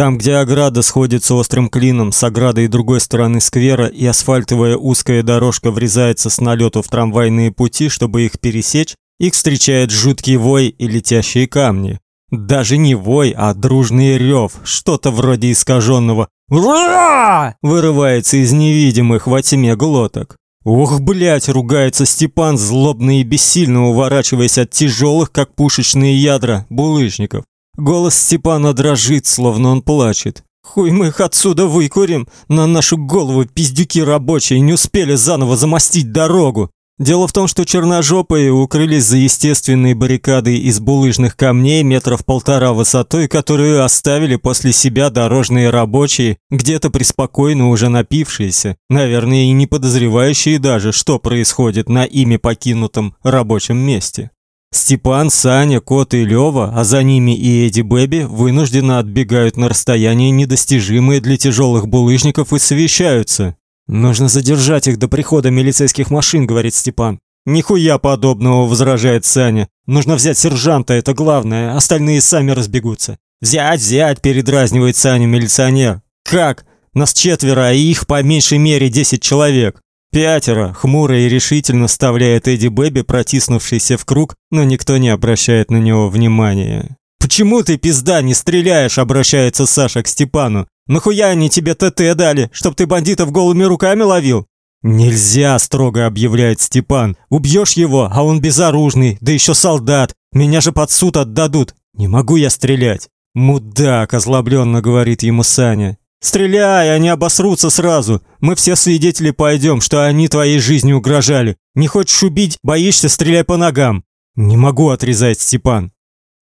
Там, где ограда сходится острым клином с оградой другой стороны сквера и асфальтовая узкая дорожка врезается с налету в трамвайные пути, чтобы их пересечь, их встречает жуткий вой и летящие камни. Даже не вой, а дружный рев, что-то вроде искаженного «Ура!» вырывается из невидимых во тьме глоток. Ох, блять, ругается Степан, злобно и бессильно уворачиваясь от тяжелых, как пушечные ядра, булыжников. Голос Степана дрожит, словно он плачет. Хуй мы их отсюда выкурим, на нашу голову пиздюки рабочие не успели заново замостить дорогу. Дело в том, что черножопые укрылись за естественной баррикадой из булыжных камней метров полтора высотой, которую оставили после себя дорожные рабочие, где-то преспокойно уже напившиеся, наверное, и не подозревающие даже, что происходит на ими покинутом рабочем месте. Степан, Саня, Кот и Лёва, а за ними и Эдди Бэби вынужденно отбегают на расстояние недостижимое для тяжелых булыжников и совещаются. Нужно задержать их до прихода милицейских машин, говорит Степан. Нихуя подобного, возражает Саня. Нужно взять сержанта, это главное, остальные сами разбегутся. Взять, взять, передразнивает Саня милиционер. Как? Нас четверо, а их по меньшей мере десять человек. Пятеро, хмуро и решительно вставляет Эдди Бэби, протиснувшийся в круг, но никто не обращает на него внимания. Почему ты пизда не стреляешь, обращается Саша к Степану. Нахуя они тебе ТТ дали, чтоб ты бандитов голыми руками ловил? Нельзя, строго объявляет Степан. Убьешь его, а он безоружный, да еще солдат. Меня же под суд отдадут. Не могу я стрелять. Мудак, озлобленно говорит ему Саня. Стреляй, они обосрутся сразу. Мы все свидетели пойдем, что они твоей жизни угрожали. Не хочешь убить, боишься, стреляй по ногам. Не могу отрезать Степан.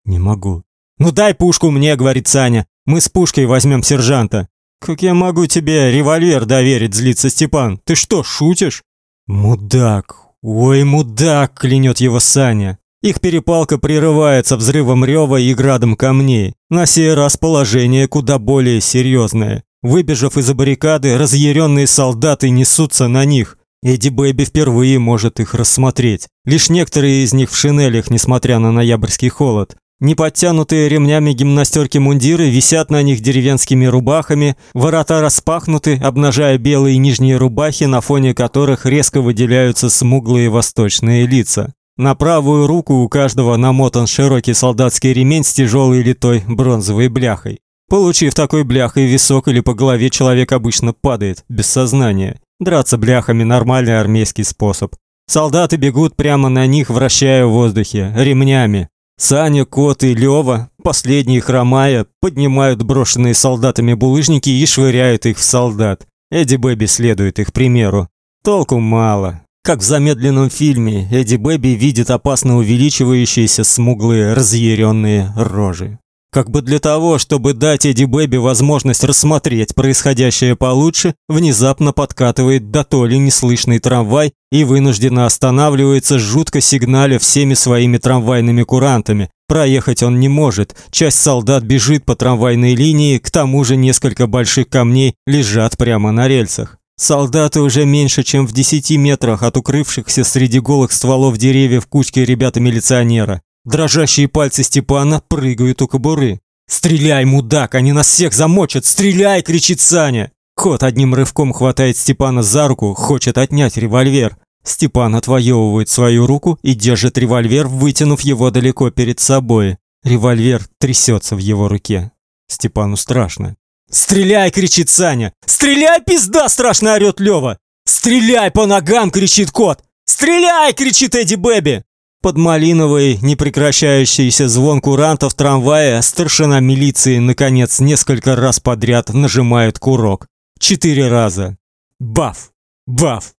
Не могу. Ну дай пушку мне, говорит Саня. Мы с пушкой возьмем сержанта. Как я могу тебе револьвер доверить, злится Степан. Ты что, шутишь? Мудак. Ой, мудак, клянет его Саня. Их перепалка прерывается взрывом рева и градом камней. На сей раз положение куда более серьезное. Выбежав из-за баррикады, разъяренные солдаты несутся на них. Эдди Бэби впервые может их рассмотреть. Лишь некоторые из них в шинелях, несмотря на ноябрьский холод. Неподтянутые ремнями гимнастерки мундиры висят на них деревенскими рубахами, ворота распахнуты, обнажая белые нижние рубахи, на фоне которых резко выделяются смуглые восточные лица. На правую руку у каждого намотан широкий солдатский ремень с тяжелой литой бронзовой бляхой. Получив такой бляхой висок или по голове, человек обычно падает без сознания. Драться бляхами нормальный армейский способ. Солдаты бегут прямо на них, вращая в воздухе ремнями. Саня, Кот и Лёва, последние хромая, поднимают брошенные солдатами булыжники и швыряют их в солдат. Эдди Бэби следует их примеру. Толку мало. Как в замедленном фильме, Эдди Бэби видит опасно увеличивающиеся смуглые разъяренные рожи. Как бы для того, чтобы дать Эдди Бэби возможность рассмотреть происходящее получше, внезапно подкатывает до то ли неслышный трамвай и вынужденно останавливается, жутко сигналя всеми своими трамвайными курантами. Проехать он не может. Часть солдат бежит по трамвайной линии, к тому же несколько больших камней лежат прямо на рельсах. Солдаты уже меньше, чем в десяти метрах от укрывшихся среди голых стволов деревьев кучки ребята-милиционера. Дрожащие пальцы Степана прыгают у кобуры. «Стреляй, мудак, они нас всех замочат! Стреляй!» – кричит Саня. Кот одним рывком хватает Степана за руку, хочет отнять револьвер. Степан отвоевывает свою руку и держит револьвер, вытянув его далеко перед собой. Револьвер трясется в его руке. Степану страшно. «Стреляй!» – кричит Саня. «Стреляй, пизда!» – страшно орёт Лёва. «Стреляй по ногам!» – кричит кот. «Стреляй!» – кричит Эдди Бэби. Под малиновый, непрекращающийся звон курантов трамвая старшина милиции наконец несколько раз подряд нажимает курок. Четыре раза. Баф! Баф!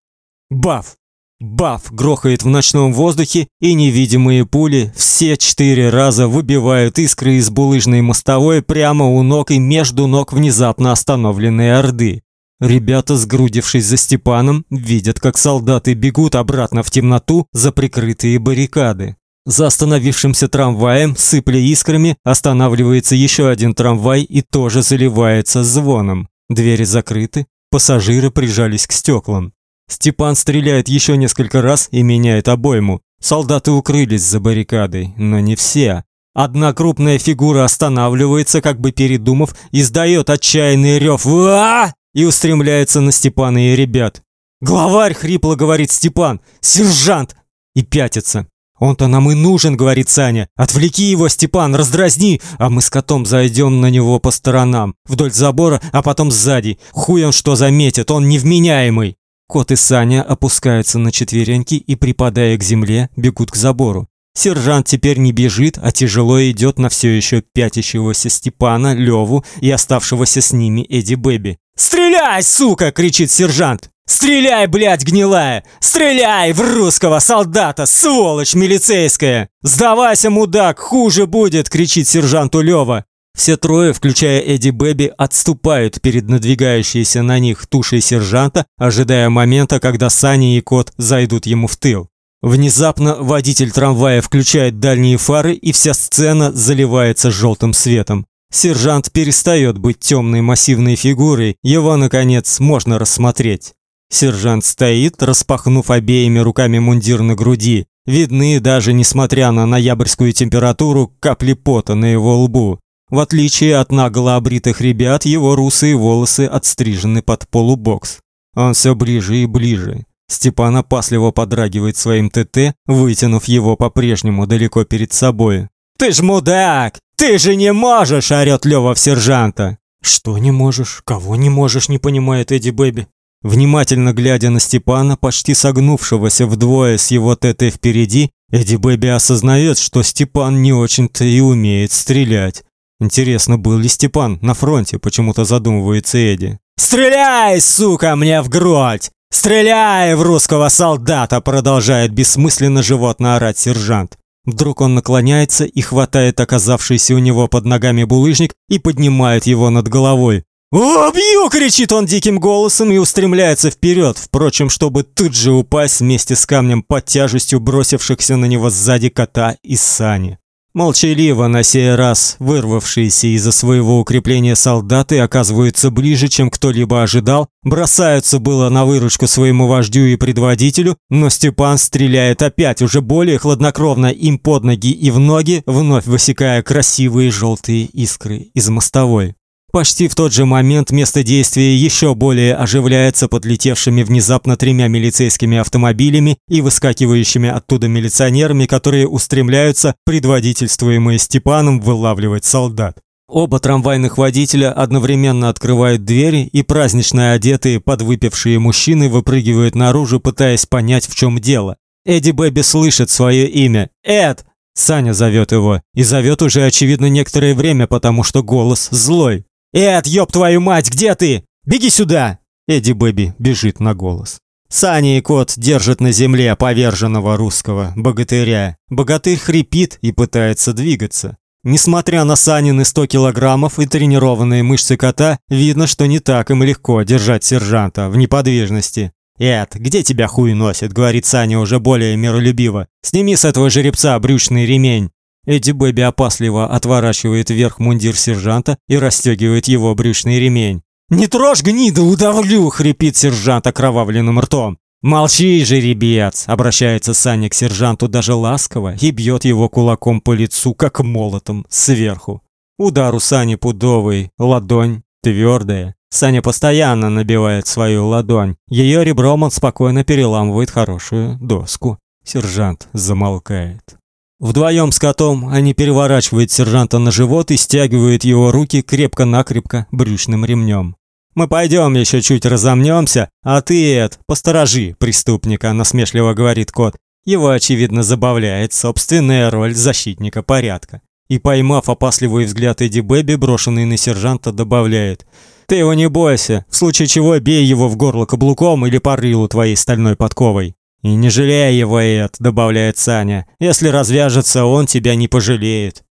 Баф! Баф грохает в ночном воздухе, и невидимые пули все четыре раза выбивают искры из булыжной мостовой прямо у ног и между ног внезапно остановленной орды. Ребята, сгрудившись за Степаном, видят, как солдаты бегут обратно в темноту за прикрытые баррикады. За остановившимся трамваем, сыпля искрами, останавливается еще один трамвай и тоже заливается звоном. Двери закрыты, пассажиры прижались к стеклам. Степан стреляет еще несколько раз и меняет обойму. Солдаты укрылись за баррикадой, но не все. Одна крупная фигура останавливается, как бы передумав, издает отчаянный рев «Ва!» И устремляется на Степана и ребят. «Главарь!» — хрипло говорит Степан. «Сержант!» И пятится. «Он-то нам и нужен», — говорит Саня. «Отвлеки его, Степан, раздразни, а мы с котом зайдем на него по сторонам, вдоль забора, а потом сзади. Хуй он что заметит, он невменяемый». Кот и Саня опускаются на четвереньки и, припадая к земле, бегут к забору. Сержант теперь не бежит, а тяжело идет на все еще пятящегося Степана, Леву и оставшегося с ними Эдди Бэби. «Стреляй, сука!» – кричит сержант. «Стреляй, блядь, гнилая! Стреляй в русского солдата, сволочь милицейская! Сдавайся, мудак, хуже будет!» – кричит сержанту Лева. Все трое, включая Эдди Бэби, отступают перед надвигающейся на них тушей сержанта, ожидая момента, когда Сани и Кот зайдут ему в тыл. Внезапно водитель трамвая включает дальние фары, и вся сцена заливается желтым светом. Сержант перестает быть темной массивной фигурой, его наконец можно рассмотреть. Сержант стоит, распахнув обеими руками мундир на груди. Видны даже несмотря на ноябрьскую температуру капли пота на его лбу. В отличие от нагло обритых ребят, его русые волосы отстрижены под полубокс. Он все ближе и ближе. Степан опасливо подрагивает своим ТТ, вытянув его по-прежнему далеко перед собой. «Ты ж мудак! Ты же не можешь!» – орёт Лёва в сержанта. «Что не можешь? Кого не можешь?» – не понимает Эдди Бэби. Внимательно глядя на Степана, почти согнувшегося вдвое с его ТТ впереди, Эдди Бэби осознает, что Степан не очень-то и умеет стрелять. Интересно, был ли Степан на фронте, почему-то задумывается Эдди. «Стреляй, сука, мне в грудь! Стреляй в русского солдата!» продолжает бессмысленно животно орать сержант. Вдруг он наклоняется и хватает оказавшийся у него под ногами булыжник и поднимает его над головой. «Убью!» – кричит он диким голосом и устремляется вперед, впрочем, чтобы тут же упасть вместе с камнем под тяжестью бросившихся на него сзади кота и сани. Молчаливо на сей раз вырвавшиеся из-за своего укрепления солдаты оказываются ближе, чем кто-либо ожидал, бросаются было на выручку своему вождю и предводителю, но Степан стреляет опять уже более хладнокровно им под ноги и в ноги, вновь высекая красивые желтые искры из мостовой. Почти в тот же момент место действия еще более оживляется подлетевшими внезапно тремя милицейскими автомобилями и выскакивающими оттуда милиционерами, которые устремляются, предводительствуемые Степаном, вылавливать солдат. Оба трамвайных водителя одновременно открывают двери, и празднично одетые подвыпившие мужчины выпрыгивают наружу, пытаясь понять, в чем дело. Эдди Бэби слышит свое имя. «Эд!» Саня зовет его. И зовет уже, очевидно, некоторое время, потому что голос злой. «Эд, ёб твою мать, где ты? Беги сюда!» Эдди Бэби бежит на голос. Саня и кот держат на земле поверженного русского богатыря. Богатырь хрипит и пытается двигаться. Несмотря на Санины 100 килограммов и тренированные мышцы кота, видно, что не так им легко держать сержанта в неподвижности. «Эд, где тебя хуй носит?» — говорит Саня уже более миролюбиво. «Сними с этого жеребца брючный ремень». Эдди Бэби опасливо отворачивает вверх мундир сержанта и расстегивает его брючный ремень. «Не трожь, гнида, удавлю!» — хрипит сержант окровавленным ртом. «Молчи, жеребец!» — обращается Саня к сержанту даже ласково и бьет его кулаком по лицу, как молотом, сверху. Удар у Сани пудовый, ладонь твердая. Саня постоянно набивает свою ладонь. Ее ребром он спокойно переламывает хорошую доску. Сержант замолкает. Вдвоем с котом они переворачивают сержанта на живот и стягивают его руки крепко-накрепко брючным ремнем. Мы пойдем еще чуть разомнемся, а ты, Эд, посторожи преступника, насмешливо говорит кот. Его очевидно забавляет собственная роль защитника порядка. И поймав опасливый взгляд Эдди Бэби, брошенный на сержанта, добавляет: "Ты его не бойся, в случае чего бей его в горло каблуком или по рылу твоей стальной подковой". «И не жалей его, Эд», — добавляет Саня. «Если развяжется, он тебя не пожалеет».